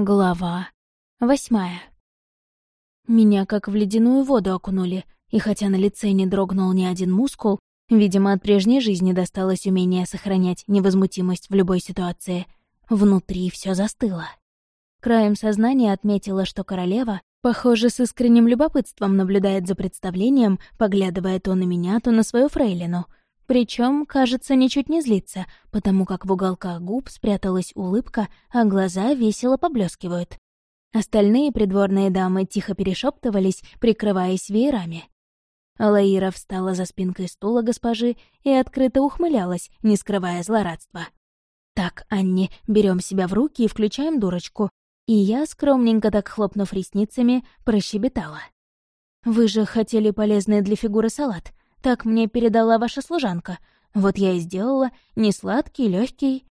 Глава восьмая. Меня как в ледяную воду окунули, и хотя на лице не дрогнул ни один мускул, видимо, от прежней жизни досталось умение сохранять невозмутимость в любой ситуации, внутри все застыло. Краем сознания отметила, что королева, похоже, с искренним любопытством наблюдает за представлением, поглядывая то на меня, то на свою фрейлину — причем, кажется, ничуть не злится, потому как в уголках губ спряталась улыбка, а глаза весело поблескивают. Остальные придворные дамы тихо перешептывались, прикрываясь веерами. Лаира встала за спинкой стула госпожи и открыто ухмылялась, не скрывая злорадства. «Так, Анни, берем себя в руки и включаем дурочку». И я, скромненько так хлопнув ресницами, прощебетала. «Вы же хотели полезный для фигуры салат. Так мне передала ваша служанка. Вот я и сделала, не сладкий, легкий.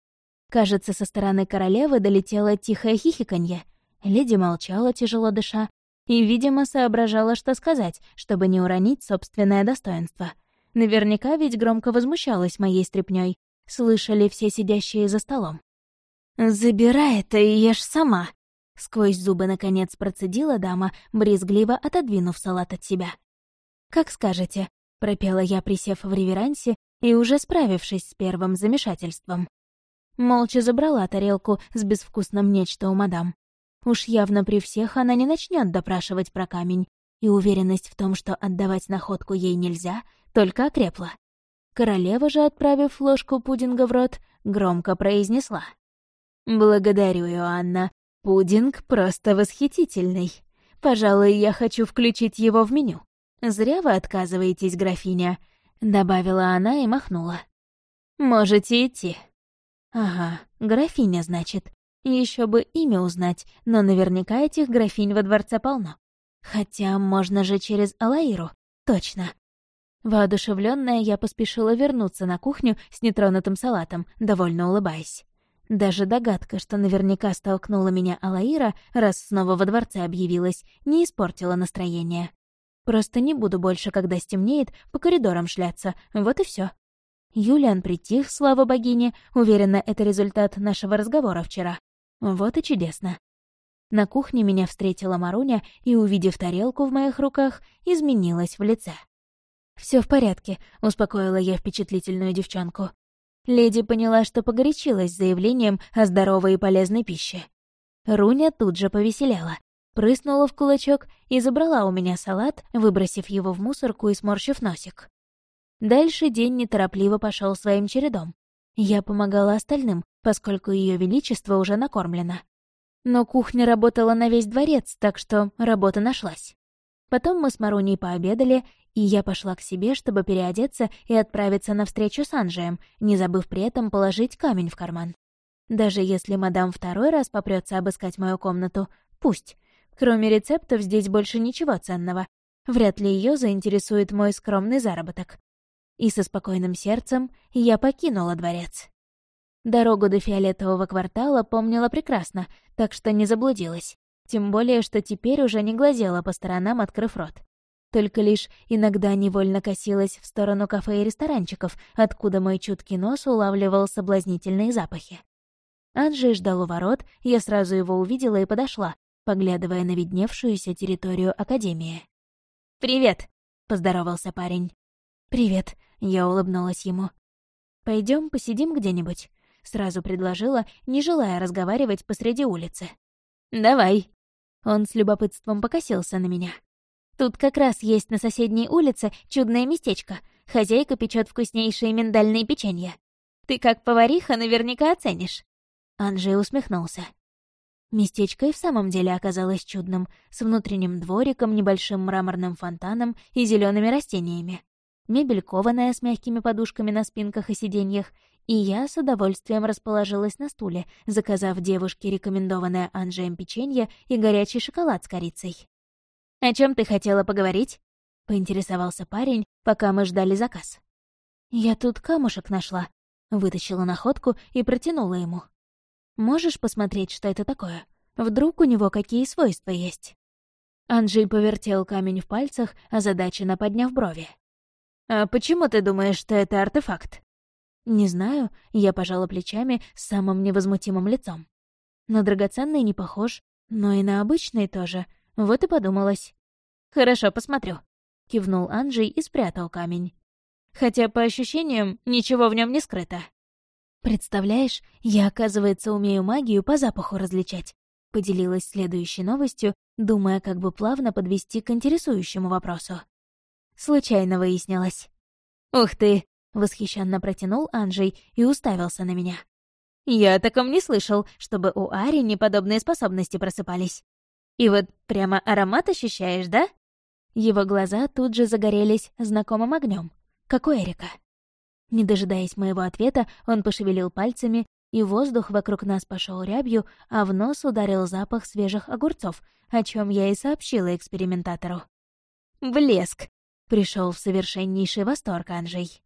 Кажется, со стороны королевы долетело тихое хихиканье. Леди молчала, тяжело дыша, и, видимо, соображала, что сказать, чтобы не уронить собственное достоинство. Наверняка ведь громко возмущалась моей стряпнёй. Слышали все сидящие за столом. «Забирай это и ешь сама!» Сквозь зубы, наконец, процедила дама, брезгливо отодвинув салат от себя. «Как скажете», пропела я, присев в реверансе и уже справившись с первым замешательством. Молча забрала тарелку с безвкусным нечто у мадам. Уж явно при всех она не начнет допрашивать про камень, и уверенность в том, что отдавать находку ей нельзя, только окрепла. Королева же, отправив ложку пудинга в рот, громко произнесла. «Благодарю, Иоанна. Пудинг просто восхитительный. Пожалуй, я хочу включить его в меню. «Зря вы отказываетесь, графиня», — добавила она и махнула. «Можете идти». «Ага, графиня, значит. Еще бы имя узнать, но наверняка этих графинь во дворце полно. Хотя можно же через Алаиру, точно». Воодушевленная, я поспешила вернуться на кухню с нетронутым салатом, довольно улыбаясь. Даже догадка, что наверняка столкнула меня Алаира, раз снова во дворце объявилась, не испортила настроение. Просто не буду больше, когда стемнеет, по коридорам шляться. Вот и все. Юлиан притих, слава богине. Уверена, это результат нашего разговора вчера. Вот и чудесно. На кухне меня встретила Маруня и, увидев тарелку в моих руках, изменилась в лице. Все в порядке», — успокоила я впечатлительную девчонку. Леди поняла, что погорячилась заявлением о здоровой и полезной пище. Руня тут же повеселела прыснула в кулачок и забрала у меня салат, выбросив его в мусорку и сморщив носик. Дальше день неторопливо пошел своим чередом. Я помогала остальным, поскольку Ее Величество уже накормлено. Но кухня работала на весь дворец, так что работа нашлась. Потом мы с Маруней пообедали, и я пошла к себе, чтобы переодеться и отправиться на встречу с Анжеем, не забыв при этом положить камень в карман. Даже если мадам второй раз попрется обыскать мою комнату, пусть. Кроме рецептов здесь больше ничего ценного. Вряд ли ее заинтересует мой скромный заработок. И со спокойным сердцем я покинула дворец. Дорогу до фиолетового квартала помнила прекрасно, так что не заблудилась. Тем более, что теперь уже не глазела по сторонам, открыв рот. Только лишь иногда невольно косилась в сторону кафе и ресторанчиков, откуда мой чуткий нос улавливал соблазнительные запахи. Анджей ждал у ворот, я сразу его увидела и подошла, поглядывая на видневшуюся территорию Академии. «Привет!» — поздоровался парень. «Привет!» — я улыбнулась ему. Пойдем посидим где-нибудь», — сразу предложила, не желая разговаривать посреди улицы. «Давай!» Он с любопытством покосился на меня. «Тут как раз есть на соседней улице чудное местечко. Хозяйка печет вкуснейшие миндальные печенья. Ты как повариха наверняка оценишь». Анжей усмехнулся. Местечко и в самом деле оказалось чудным, с внутренним двориком, небольшим мраморным фонтаном и зелеными растениями. Мебель кованая с мягкими подушками на спинках и сиденьях, и я с удовольствием расположилась на стуле, заказав девушке рекомендованное Анжеем печенье и горячий шоколад с корицей. «О чем ты хотела поговорить?» — поинтересовался парень, пока мы ждали заказ. «Я тут камушек нашла», — вытащила находку и протянула ему. Можешь посмотреть, что это такое? Вдруг у него какие свойства есть?» Анджей повертел камень в пальцах, озадаченно подняв брови. «А почему ты думаешь, что это артефакт?» «Не знаю», — я пожала плечами с самым невозмутимым лицом. На драгоценный не похож, но и на обычный тоже. Вот и подумалось. «Хорошо, посмотрю», — кивнул Анджей и спрятал камень. «Хотя, по ощущениям, ничего в нем не скрыто». «Представляешь, я, оказывается, умею магию по запаху различать», — поделилась следующей новостью, думая, как бы плавно подвести к интересующему вопросу. Случайно выяснилось. «Ух ты!» — восхищенно протянул Анджей и уставился на меня. «Я о таком не слышал, чтобы у Ари неподобные способности просыпались. И вот прямо аромат ощущаешь, да?» Его глаза тут же загорелись знакомым огнем, как у Эрика. Не дожидаясь моего ответа, он пошевелил пальцами, и воздух вокруг нас пошел рябью, а в нос ударил запах свежих огурцов, о чем я и сообщила экспериментатору. «Блеск!» — пришел в совершеннейший восторг Анжей.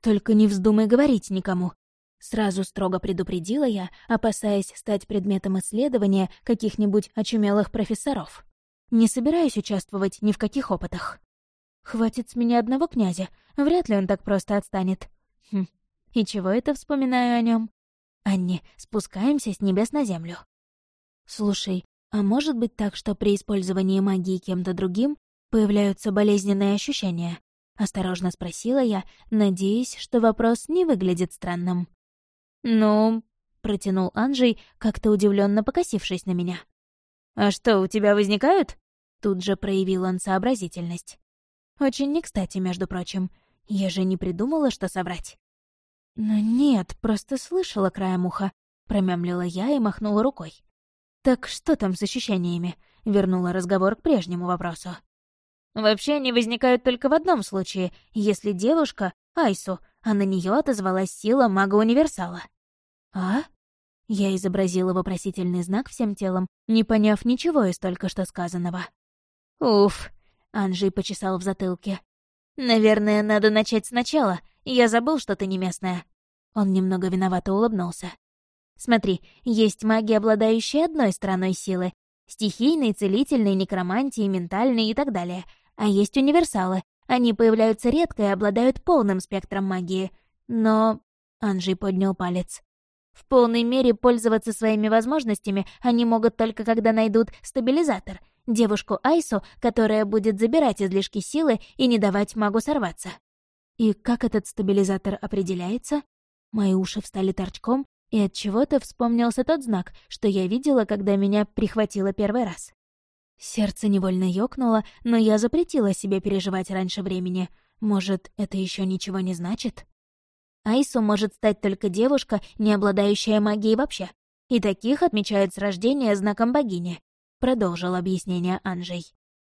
«Только не вздумай говорить никому», — сразу строго предупредила я, опасаясь стать предметом исследования каких-нибудь очумелых профессоров. «Не собираюсь участвовать ни в каких опытах». Хватит с меня одного князя, вряд ли он так просто отстанет. Хм, и чего это вспоминаю о нем? Анни, спускаемся с небес на землю. Слушай, а может быть так, что при использовании магии кем-то другим появляются болезненные ощущения? Осторожно спросила я, надеясь, что вопрос не выглядит странным. «Ну...» — протянул Анжей, как-то удивленно покосившись на меня. «А что, у тебя возникают?» Тут же проявил он сообразительность. Очень не кстати, между прочим. Я же не придумала, что соврать. «Ну нет, просто слышала краем уха», — промямлила я и махнула рукой. «Так что там с ощущениями?» — вернула разговор к прежнему вопросу. «Вообще они возникают только в одном случае, если девушка — Айсу, а на нее отозвалась сила мага-универсала». «А?» Я изобразила вопросительный знак всем телом, не поняв ничего из только что сказанного. «Уф, Анжей почесал в затылке. «Наверное, надо начать сначала. Я забыл, что ты не местная». Он немного виновато улыбнулся. «Смотри, есть маги, обладающие одной стороной силы. Стихийной, целительной, некромантии, ментальной и так далее. А есть универсалы. Они появляются редко и обладают полным спектром магии. Но...» Анжей поднял палец. В полной мере пользоваться своими возможностями они могут только когда найдут стабилизатор — девушку Айсу, которая будет забирать излишки силы и не давать магу сорваться. И как этот стабилизатор определяется? Мои уши встали торчком, и от чего-то вспомнился тот знак, что я видела, когда меня прихватило первый раз. Сердце невольно ёкнуло, но я запретила себе переживать раньше времени. Может, это еще ничего не значит? Айсу может стать только девушка, не обладающая магией вообще. И таких отмечают с рождения знаком богини продолжил объяснение Анжей.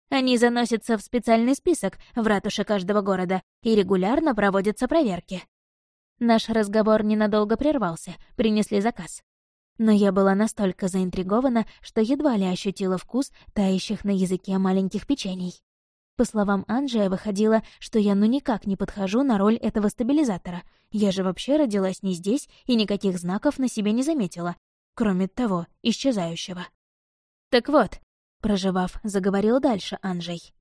Они заносятся в специальный список в ратуше каждого города и регулярно проводятся проверки. Наш разговор ненадолго прервался, принесли заказ. Но я была настолько заинтригована, что едва ли ощутила вкус тающих на языке маленьких печений. По словам Анджия, выходило, что я ну никак не подхожу на роль этого стабилизатора. Я же вообще родилась не здесь и никаких знаков на себе не заметила, кроме того, исчезающего. «Так вот», — проживав, заговорил дальше Анжей.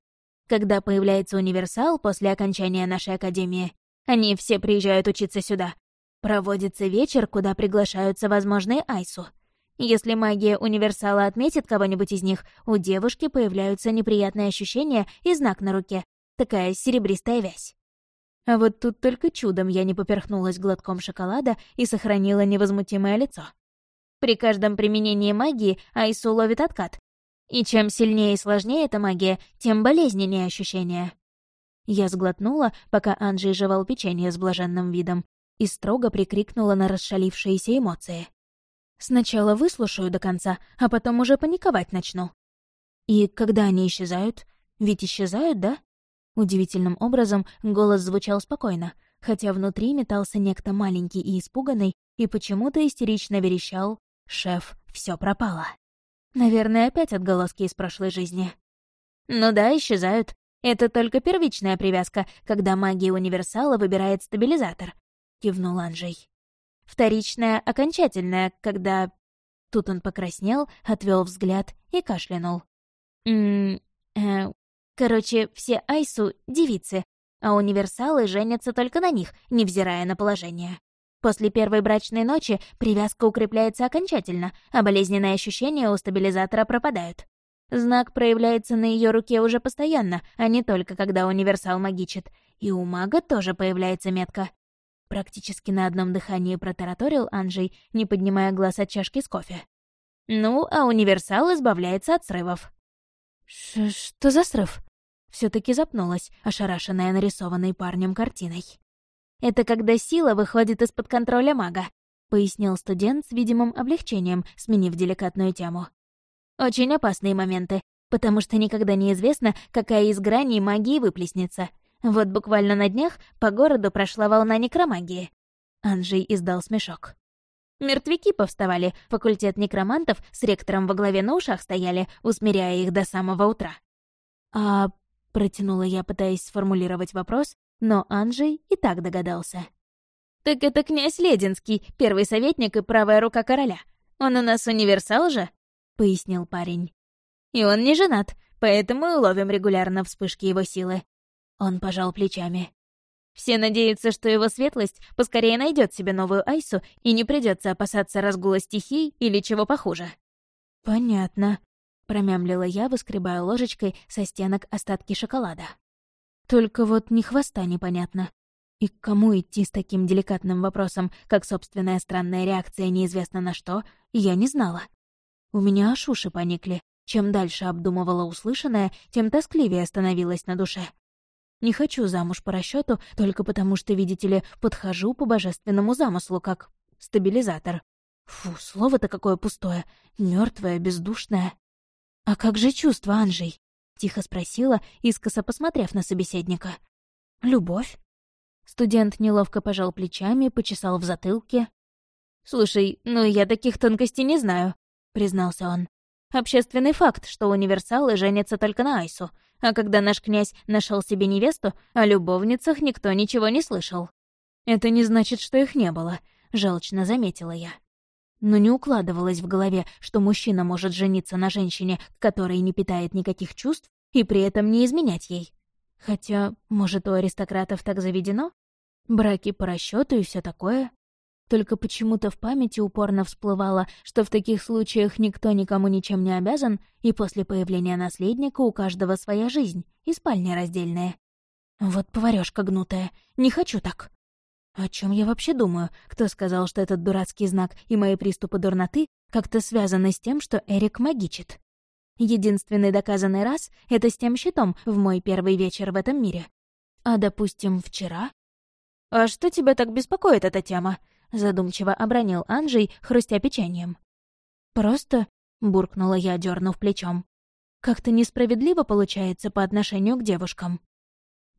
«Когда появляется универсал после окончания нашей академии, они все приезжают учиться сюда. Проводится вечер, куда приглашаются возможные Айсу. Если магия универсала отметит кого-нибудь из них, у девушки появляются неприятные ощущения и знак на руке. Такая серебристая вязь. А вот тут только чудом я не поперхнулась глотком шоколада и сохранила невозмутимое лицо. При каждом применении магии Айсу ловит откат. И чем сильнее и сложнее эта магия, тем болезненнее ощущения. Я сглотнула, пока Анджей жевал печенье с блаженным видом, и строго прикрикнула на расшалившиеся эмоции. «Сначала выслушаю до конца, а потом уже паниковать начну». «И когда они исчезают? Ведь исчезают, да?» Удивительным образом голос звучал спокойно, хотя внутри метался некто маленький и испуганный, и почему-то истерично верещал Шеф, все пропало. Наверное, опять отголоски из прошлой жизни. Ну да, исчезают. Это только первичная привязка, когда магия универсала выбирает стабилизатор, кивнул Анжей. Вторичная, окончательная, когда... Тут он покраснел, отвел взгляд и кашлянул. Ммм... Э, короче, все Айсу — девицы, а универсалы женятся только на них, невзирая на положение. После первой брачной ночи привязка укрепляется окончательно, а болезненные ощущения у стабилизатора пропадают. Знак проявляется на ее руке уже постоянно, а не только когда универсал магичит. И у мага тоже появляется метка. Практически на одном дыхании протараторил Анжей, не поднимая глаз от чашки с кофе. Ну, а универсал избавляется от срывов. Ш «Что за срыв?» все таки запнулась, ошарашенная нарисованной парнем картиной. Это когда сила выходит из-под контроля мага», — пояснил студент с видимым облегчением, сменив деликатную тему. «Очень опасные моменты, потому что никогда не известно, какая из граней магии выплеснется. Вот буквально на днях по городу прошла волна некромагии». Анжей издал смешок. Мертвяки повставали, факультет некромантов с ректором во главе на ушах стояли, усмиряя их до самого утра. «А...» — протянула я, пытаясь сформулировать вопрос, но Анджей и так догадался. «Так это князь Лединский, первый советник и правая рука короля. Он у нас универсал же?» — пояснил парень. «И он не женат, поэтому и ловим регулярно вспышки его силы». Он пожал плечами. Все надеются, что его светлость поскорее найдет себе новую Айсу и не придется опасаться разгула стихий или чего похуже. «Понятно», — промямлила я, выскребая ложечкой со стенок остатки шоколада. Только вот ни хвоста непонятно. И к кому идти с таким деликатным вопросом, как собственная странная реакция неизвестно на что, я не знала. У меня аж уши поникли. Чем дальше обдумывала услышанное, тем тоскливее становилось на душе. Не хочу замуж по расчету только потому, что, видите ли, подхожу по божественному замыслу, как стабилизатор. Фу, слово-то какое пустое, мертвое, бездушное. А как же чувства, Анжей? — тихо спросила, искоса посмотрев на собеседника. «Любовь?» Студент неловко пожал плечами, почесал в затылке. «Слушай, ну я таких тонкостей не знаю», — признался он. «Общественный факт, что универсалы женятся только на Айсу, а когда наш князь нашел себе невесту, о любовницах никто ничего не слышал». «Это не значит, что их не было», — желчно заметила я но не укладывалось в голове, что мужчина может жениться на женщине, которая не питает никаких чувств, и при этом не изменять ей. Хотя, может, у аристократов так заведено? Браки по расчету и все такое. Только почему-то в памяти упорно всплывало, что в таких случаях никто никому ничем не обязан, и после появления наследника у каждого своя жизнь, и спальня раздельная. Вот поварёшка гнутая, не хочу так. О чем я вообще думаю? Кто сказал, что этот дурацкий знак и мои приступы дурноты как-то связаны с тем, что Эрик магичит? Единственный доказанный раз — это с тем щитом в мой первый вечер в этом мире. А, допустим, вчера? «А что тебя так беспокоит эта тема?» — задумчиво обронил Анджей, хрустя печеньем. «Просто...» — буркнула я, дернув плечом. «Как-то несправедливо получается по отношению к девушкам».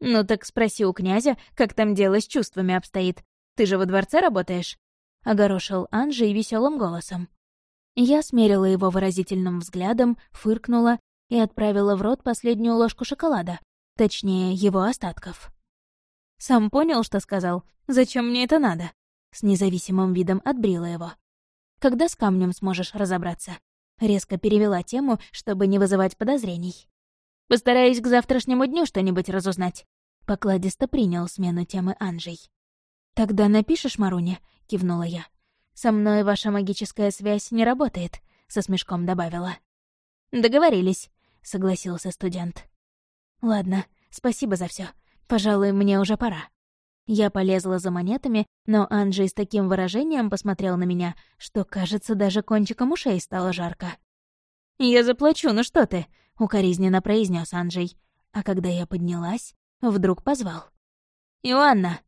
«Ну так спроси у князя, как там дело с чувствами обстоит. Ты же во дворце работаешь?» — огорошил Анжей веселым голосом. Я смерила его выразительным взглядом, фыркнула и отправила в рот последнюю ложку шоколада, точнее, его остатков. «Сам понял, что сказал? Зачем мне это надо?» С независимым видом отбрила его. «Когда с камнем сможешь разобраться?» Резко перевела тему, чтобы не вызывать подозрений. Постараюсь к завтрашнему дню что-нибудь разузнать». Покладисто принял смену темы Анжей. «Тогда напишешь Маруне?» — кивнула я. «Со мной ваша магическая связь не работает», — со смешком добавила. «Договорились», — согласился студент. «Ладно, спасибо за все. Пожалуй, мне уже пора». Я полезла за монетами, но Анджей с таким выражением посмотрел на меня, что, кажется, даже кончиком ушей стало жарко. «Я заплачу, ну что ты?» — укоризненно произнес Анджей. А когда я поднялась, вдруг позвал. «Иоанна!»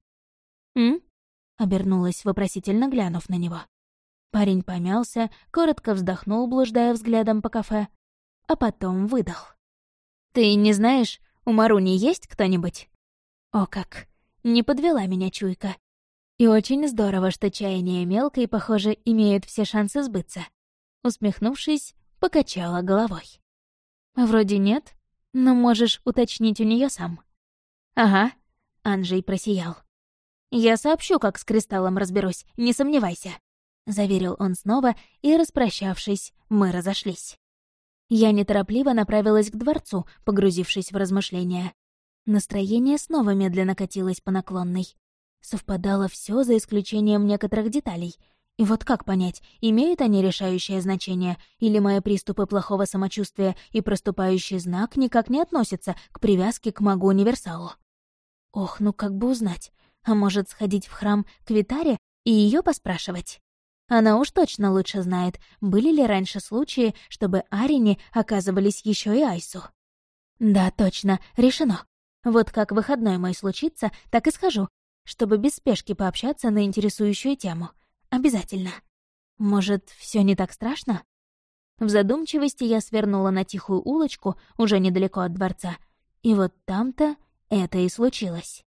«М?» — обернулась, вопросительно глянув на него. Парень помялся, коротко вздохнул, блуждая взглядом по кафе, а потом выдал. «Ты не знаешь, у Маруни есть кто-нибудь?» О как! Не подвела меня чуйка. И очень здорово, что чаяния мелкой, похоже, имеют все шансы сбыться. Усмехнувшись, покачала головой. «Вроде нет, но можешь уточнить у нее сам». «Ага», — Анжей просиял. «Я сообщу, как с кристаллом разберусь, не сомневайся», — заверил он снова, и, распрощавшись, мы разошлись. Я неторопливо направилась к дворцу, погрузившись в размышления. Настроение снова медленно катилось по наклонной. совпадало все за исключением некоторых деталей. И вот как понять, имеют они решающее значение, или мои приступы плохого самочувствия и проступающий знак никак не относятся к привязке к магу-универсалу? Ох, ну как бы узнать. А может, сходить в храм к Витаре и ее поспрашивать? Она уж точно лучше знает, были ли раньше случаи, чтобы Арине оказывались еще и Айсу. Да, точно, решено. Вот как выходной мой случится, так и схожу, чтобы без спешки пообщаться на интересующую тему. Обязательно. Может, все не так страшно? В задумчивости я свернула на тихую улочку, уже недалеко от дворца, и вот там-то это и случилось.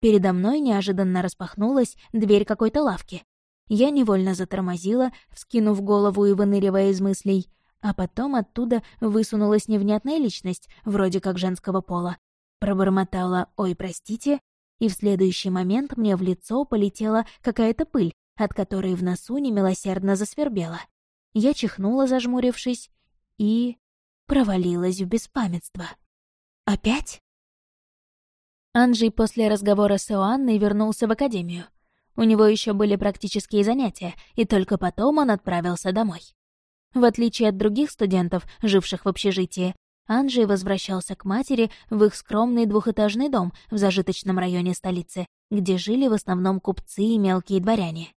Передо мной неожиданно распахнулась дверь какой-то лавки. Я невольно затормозила, вскинув голову и выныривая из мыслей, а потом оттуда высунулась невнятная личность, вроде как женского пола. Пробормотала «Ой, простите», и в следующий момент мне в лицо полетела какая-то пыль, от которой в носу немилосердно засвербела. Я чихнула, зажмурившись, и... провалилась в беспамятство. «Опять?» Анджей после разговора с Иоанной вернулся в академию. У него еще были практические занятия, и только потом он отправился домой. В отличие от других студентов, живших в общежитии, Анджей возвращался к матери в их скромный двухэтажный дом в зажиточном районе столицы, где жили в основном купцы и мелкие дворяне.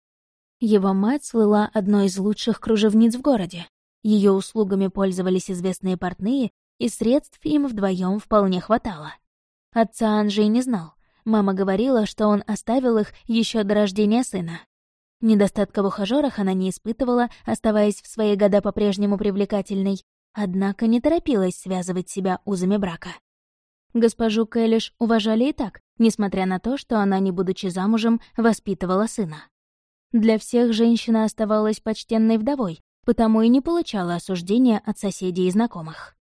Его мать слыла одной из лучших кружевниц в городе. Ее услугами пользовались известные портные, и средств им вдвоем вполне хватало. Отца Анджей не знал, Мама говорила, что он оставил их еще до рождения сына. Недостатка в ухажёрах она не испытывала, оставаясь в свои года по-прежнему привлекательной, однако не торопилась связывать себя узами брака. Госпожу Кэлиш уважали и так, несмотря на то, что она, не будучи замужем, воспитывала сына. Для всех женщина оставалась почтенной вдовой, потому и не получала осуждения от соседей и знакомых.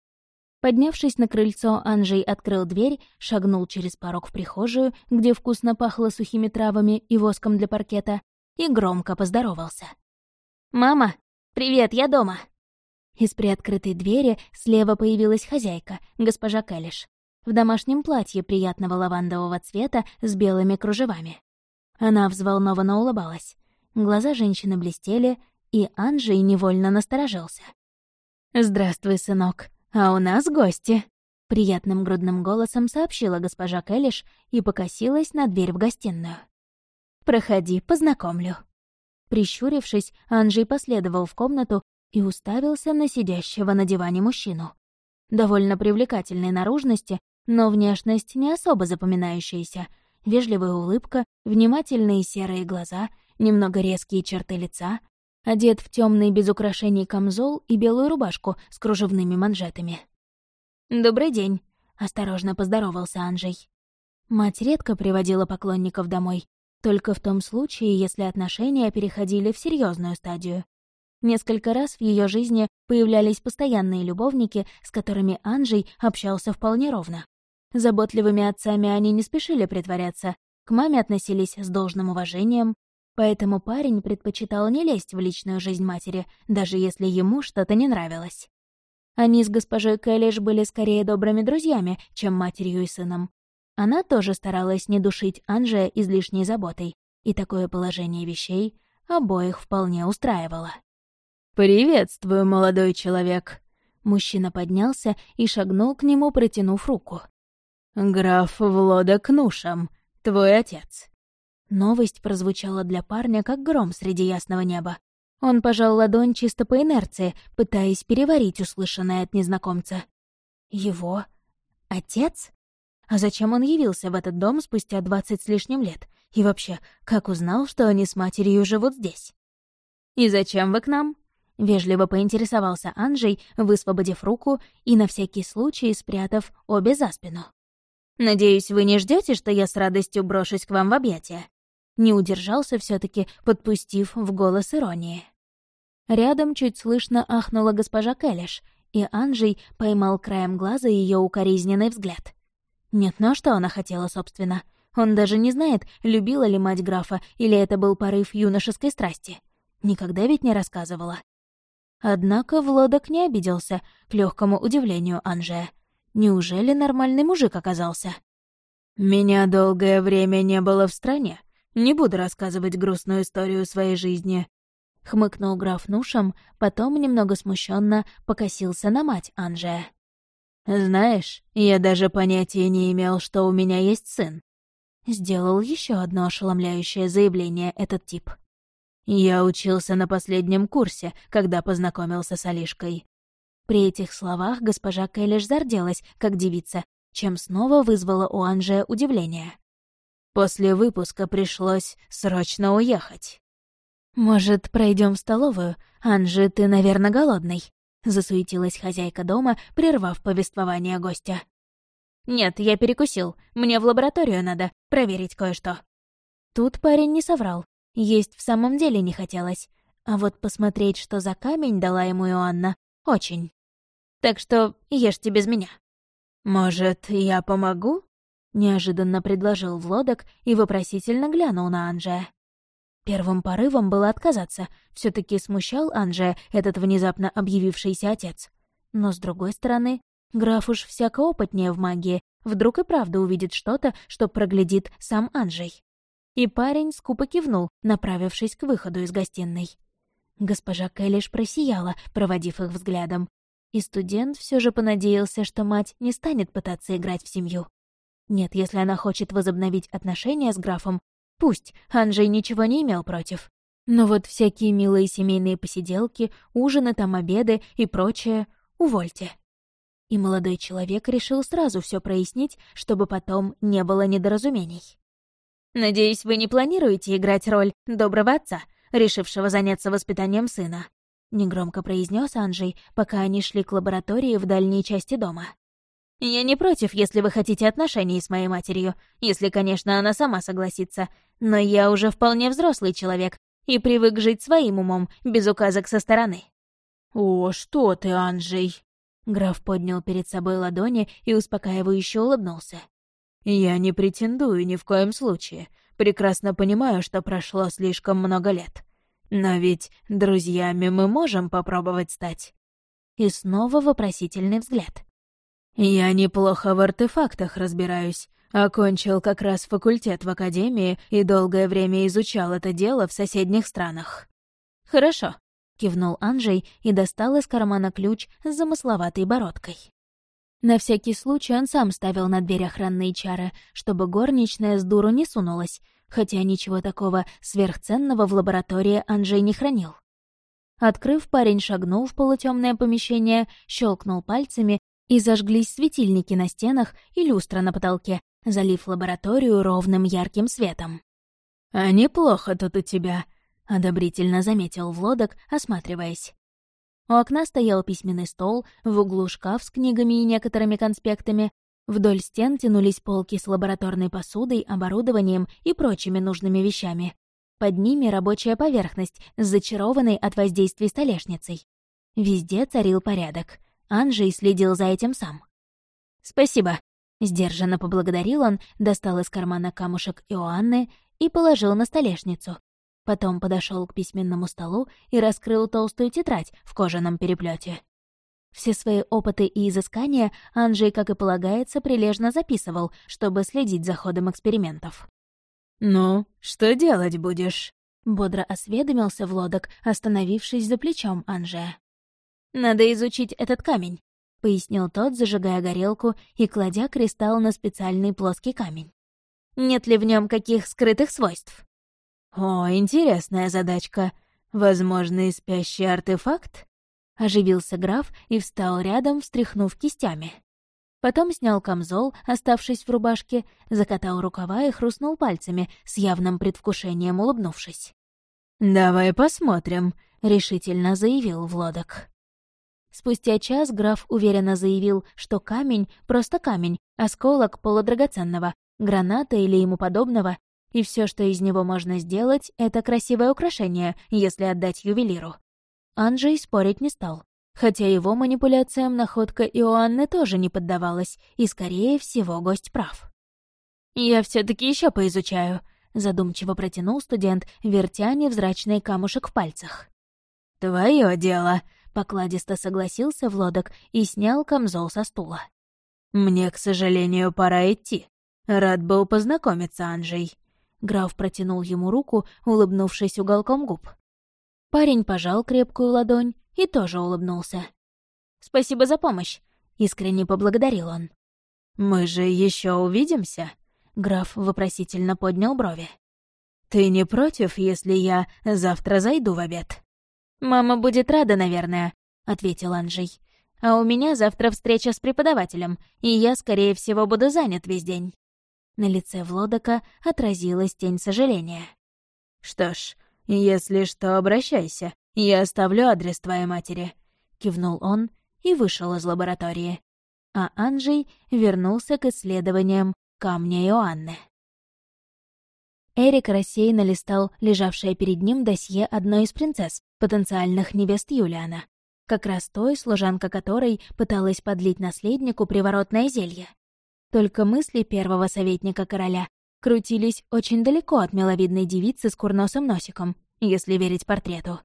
Поднявшись на крыльцо, Анжей открыл дверь, шагнул через порог в прихожую, где вкусно пахло сухими травами и воском для паркета, и громко поздоровался. «Мама, привет, я дома!» Из приоткрытой двери слева появилась хозяйка, госпожа Кэлиш, в домашнем платье приятного лавандового цвета с белыми кружевами. Она взволнованно улыбалась. Глаза женщины блестели, и Анжей невольно насторожился. «Здравствуй, сынок», «А у нас гости», — приятным грудным голосом сообщила госпожа Кэлиш и покосилась на дверь в гостиную. «Проходи, познакомлю». Прищурившись, Анжей последовал в комнату и уставился на сидящего на диване мужчину. Довольно привлекательной наружности, но внешность не особо запоминающаяся. Вежливая улыбка, внимательные серые глаза, немного резкие черты лица, одет в темный без украшений камзол и белую рубашку с кружевными манжетами. «Добрый день», — осторожно поздоровался Анжей. Мать редко приводила поклонников домой, только в том случае, если отношения переходили в серьезную стадию. Несколько раз в ее жизни появлялись постоянные любовники, с которыми Анжей общался вполне ровно. Заботливыми отцами они не спешили притворяться, к маме относились с должным уважением, Поэтому парень предпочитал не лезть в личную жизнь матери, даже если ему что-то не нравилось. Они с госпожой Кэллиш были скорее добрыми друзьями, чем матерью и сыном. Она тоже старалась не душить Анжея излишней заботой, и такое положение вещей обоих вполне устраивало. «Приветствую, молодой человек!» Мужчина поднялся и шагнул к нему, протянув руку. «Граф Влода Кнушам, твой отец. Новость прозвучала для парня, как гром среди ясного неба. Он пожал ладонь чисто по инерции, пытаясь переварить услышанное от незнакомца. Его? Отец? А зачем он явился в этот дом спустя двадцать с лишним лет? И вообще, как узнал, что они с матерью живут здесь? «И зачем вы к нам?» — вежливо поинтересовался Анжей, высвободив руку и на всякий случай спрятав обе за спину. «Надеюсь, вы не ждете, что я с радостью брошусь к вам в объятия?» Не удержался все таки подпустив в голос иронии. Рядом чуть слышно ахнула госпожа Кэлиш, и Анжей поймал краем глаза ее укоризненный взгляд. Нет, ну а что она хотела, собственно? Он даже не знает, любила ли мать графа, или это был порыв юношеской страсти. Никогда ведь не рассказывала. Однако Влодок не обиделся, к легкому удивлению Анжея. Неужели нормальный мужик оказался? «Меня долгое время не было в стране», Не буду рассказывать грустную историю своей жизни. Хмыкнул граф Нушем, потом немного смущенно покосился на мать Анжея. «Знаешь, я даже понятия не имел, что у меня есть сын». Сделал еще одно ошеломляющее заявление этот тип. «Я учился на последнем курсе, когда познакомился с Алишкой». При этих словах госпожа Кэллиш зарделась, как девица, чем снова вызвала у Анжея удивление. После выпуска пришлось срочно уехать. «Может, пройдем в столовую? Анжи, ты, наверное, голодный?» — засуетилась хозяйка дома, прервав повествование гостя. «Нет, я перекусил. Мне в лабораторию надо проверить кое-что». Тут парень не соврал. Есть в самом деле не хотелось. А вот посмотреть, что за камень дала ему Иоанна, очень. Так что ешьте без меня. «Может, я помогу?» — неожиданно предложил Влодок и вопросительно глянул на Анжея. Первым порывом было отказаться. все таки смущал Анже этот внезапно объявившийся отец. Но, с другой стороны, граф уж всяко опытнее в магии, вдруг и правда увидит что-то, что проглядит сам Анжей. И парень скупо кивнул, направившись к выходу из гостиной. Госпожа Кэлиш просияла, проводив их взглядом. И студент все же понадеялся, что мать не станет пытаться играть в семью. Нет, если она хочет возобновить отношения с графом, Пусть, Анджей ничего не имел против. Но вот всякие милые семейные посиделки, ужины там, обеды и прочее — увольте. И молодой человек решил сразу все прояснить, чтобы потом не было недоразумений. «Надеюсь, вы не планируете играть роль доброго отца, решившего заняться воспитанием сына?» — негромко произнес Анджей, пока они шли к лаборатории в дальней части дома. «Я не против, если вы хотите отношений с моей матерью, если, конечно, она сама согласится, но я уже вполне взрослый человек и привык жить своим умом, без указок со стороны». «О, что ты, Анжей!» Граф поднял перед собой ладони и успокаивающе улыбнулся. «Я не претендую ни в коем случае. Прекрасно понимаю, что прошло слишком много лет. Но ведь друзьями мы можем попробовать стать». И снова вопросительный взгляд. «Я неплохо в артефактах разбираюсь. Окончил как раз факультет в академии и долгое время изучал это дело в соседних странах». «Хорошо», — кивнул Анжей и достал из кармана ключ с замысловатой бородкой. На всякий случай он сам ставил на дверь охранные чары, чтобы горничная с дуру не сунулась, хотя ничего такого сверхценного в лаборатории Анжей не хранил. Открыв, парень шагнул в полутемное помещение, щелкнул пальцами, и зажглись светильники на стенах и люстра на потолке, залив лабораторию ровным ярким светом. «А неплохо тут у тебя», — одобрительно заметил Влодок, осматриваясь. У окна стоял письменный стол, в углу шкаф с книгами и некоторыми конспектами, вдоль стен тянулись полки с лабораторной посудой, оборудованием и прочими нужными вещами. Под ними рабочая поверхность с зачарованной от воздействий столешницей. Везде царил порядок. Анжей следил за этим сам. «Спасибо», — сдержанно поблагодарил он, достал из кармана камушек Иоанны и положил на столешницу. Потом подошел к письменному столу и раскрыл толстую тетрадь в кожаном переплете. Все свои опыты и изыскания Анжей, как и полагается, прилежно записывал, чтобы следить за ходом экспериментов. «Ну, что делать будешь?» — бодро осведомился Влодок, остановившись за плечом Анжея. «Надо изучить этот камень», — пояснил тот, зажигая горелку и кладя кристалл на специальный плоский камень. «Нет ли в нем каких скрытых свойств?» «О, интересная задачка. Возможный спящий артефакт?» Оживился граф и встал рядом, встряхнув кистями. Потом снял камзол, оставшись в рубашке, закатал рукава и хрустнул пальцами, с явным предвкушением улыбнувшись. «Давай посмотрим», — решительно заявил Влодок. Спустя час граф уверенно заявил, что камень — просто камень, осколок полудрагоценного, граната или ему подобного, и все, что из него можно сделать, это красивое украшение, если отдать ювелиру. Анджей спорить не стал, хотя его манипуляциям находка Иоанны тоже не поддавалась, и, скорее всего, гость прав. «Я все таки еще поизучаю», — задумчиво протянул студент, вертя невзрачный камушек в пальцах. «Твое дело», Покладисто согласился Влодок и снял камзол со стула. «Мне, к сожалению, пора идти. Рад был познакомиться, Анжей». Граф протянул ему руку, улыбнувшись уголком губ. Парень пожал крепкую ладонь и тоже улыбнулся. «Спасибо за помощь», — искренне поблагодарил он. «Мы же еще увидимся?» — граф вопросительно поднял брови. «Ты не против, если я завтра зайду в обед?» «Мама будет рада, наверное», — ответил Анжей. «А у меня завтра встреча с преподавателем, и я, скорее всего, буду занят весь день». На лице Влодока отразилась тень сожаления. «Что ж, если что, обращайся. Я оставлю адрес твоей матери», — кивнул он и вышел из лаборатории. А Анжей вернулся к исследованиям камня Иоанны. Эрик рассеянно листал лежавшее перед ним досье одной из принцесс, потенциальных невест Юлиана. Как раз той, служанка которой пыталась подлить наследнику приворотное зелье. Только мысли первого советника короля крутились очень далеко от миловидной девицы с курносым носиком, если верить портрету.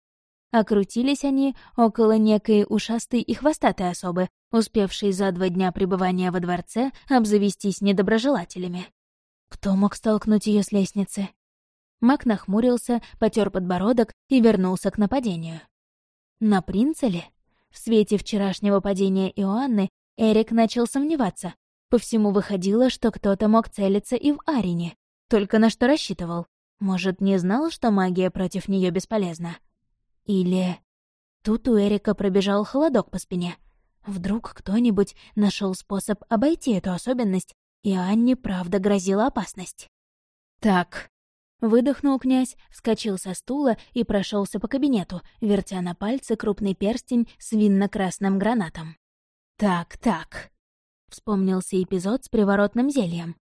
А крутились они около некой ушастой и хвостатой особы, успевшей за два дня пребывания во дворце обзавестись недоброжелателями. Кто мог столкнуть ее с лестницы? Мак нахмурился, потер подбородок и вернулся к нападению. На принца ли? В свете вчерашнего падения Иоанны Эрик начал сомневаться. По всему выходило, что кто-то мог целиться и в Арине. Только на что рассчитывал? Может, не знал, что магия против нее бесполезна? Или... Тут у Эрика пробежал холодок по спине. Вдруг кто-нибудь нашел способ обойти эту особенность и Анне правда грозила опасность. «Так», — выдохнул князь, вскочил со стула и прошелся по кабинету, вертя на пальце крупный перстень с винно-красным гранатом. «Так, так», — вспомнился эпизод с приворотным зельем.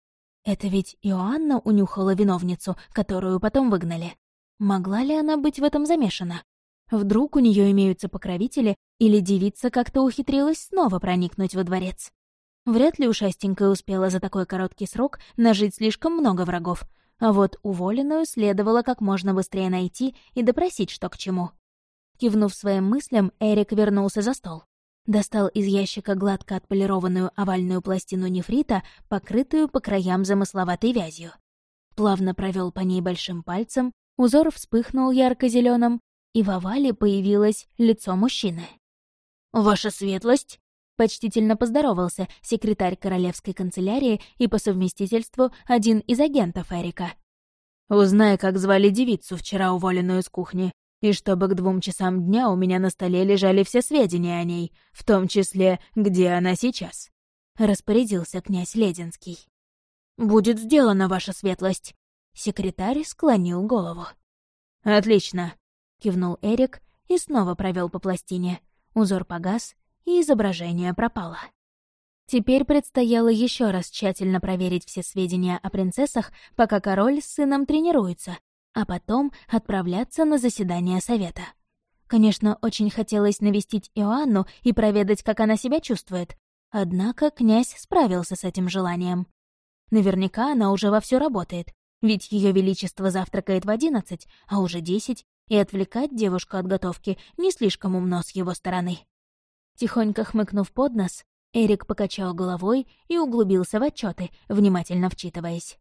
Это ведь Иоанна унюхала виновницу, которую потом выгнали. Могла ли она быть в этом замешана? Вдруг у нее имеются покровители, или девица как-то ухитрилась снова проникнуть во дворец? Вряд ли ушастенькая успела за такой короткий срок нажить слишком много врагов, а вот уволенную следовало как можно быстрее найти и допросить, что к чему. Кивнув своим мыслям, Эрик вернулся за стол. Достал из ящика гладко отполированную овальную пластину нефрита, покрытую по краям замысловатой вязью. Плавно провел по ней большим пальцем, узор вспыхнул ярко зеленым и в овале появилось лицо мужчины. «Ваша светлость!» Почтительно поздоровался секретарь королевской канцелярии и по совместительству один из агентов Эрика. «Узнай, как звали девицу, вчера уволенную с кухни, и чтобы к двум часам дня у меня на столе лежали все сведения о ней, в том числе, где она сейчас», — распорядился князь Лединский. «Будет сделано, ваша светлость», — секретарь склонил голову. «Отлично», — кивнул Эрик и снова провел по пластине. Узор погас, и изображение пропало. Теперь предстояло еще раз тщательно проверить все сведения о принцессах, пока король с сыном тренируются, а потом отправляться на заседание совета. Конечно, очень хотелось навестить Иоанну и проведать, как она себя чувствует. Однако князь справился с этим желанием. Наверняка она уже вовсю работает, ведь Ее Величество завтракает в одиннадцать, а уже десять, и отвлекать девушку от готовки не слишком умно с его стороны. Тихонько хмыкнув под нос, Эрик покачал головой и углубился в отчеты, внимательно вчитываясь.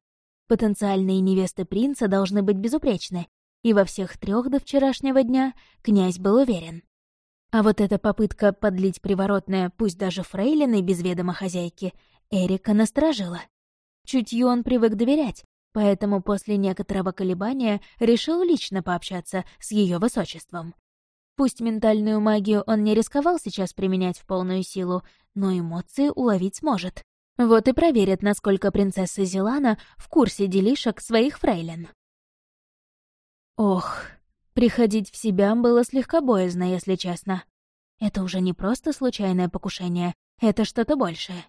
Потенциальные невесты принца должны быть безупречны, и во всех трех до вчерашнего дня князь был уверен. А вот эта попытка подлить приворотное, пусть даже фрейлиной без ведома хозяйки, Эрика насторожила. Чутью он привык доверять, поэтому после некоторого колебания решил лично пообщаться с ее высочеством. Пусть ментальную магию он не рисковал сейчас применять в полную силу, но эмоции уловить сможет. Вот и проверят, насколько принцесса Зелана в курсе делишек своих фрейлин. Ох, приходить в себя было слегка боязно, если честно. Это уже не просто случайное покушение, это что-то большее.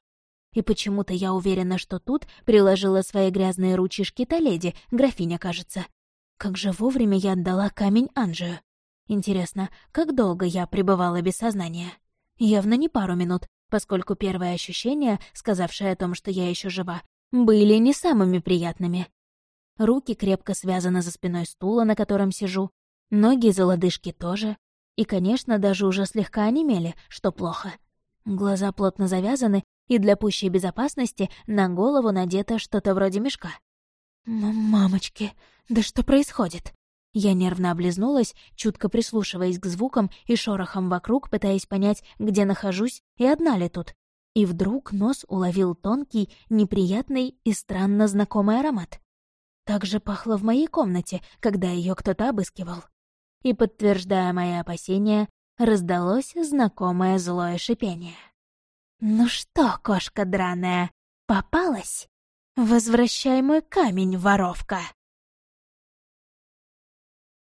И почему-то я уверена, что тут приложила свои грязные ручишки та леди, графиня, кажется. Как же вовремя я отдала камень Анжию. Интересно, как долго я пребывала без сознания? Явно не пару минут, поскольку первые ощущения, сказавшие о том, что я еще жива, были не самыми приятными. Руки крепко связаны за спиной стула, на котором сижу, ноги за лодыжки тоже, и, конечно, даже уже слегка онемели, что плохо. Глаза плотно завязаны, и для пущей безопасности на голову надето что-то вроде мешка. «Мамочки, да что происходит?» Я нервно облизнулась, чутко прислушиваясь к звукам и шорохам вокруг, пытаясь понять, где нахожусь и одна ли тут. И вдруг нос уловил тонкий, неприятный и странно знакомый аромат. Так же пахло в моей комнате, когда ее кто-то обыскивал. И, подтверждая мои опасения, раздалось знакомое злое шипение. «Ну что, кошка драная, попалась? Возвращай мой камень, воровка!»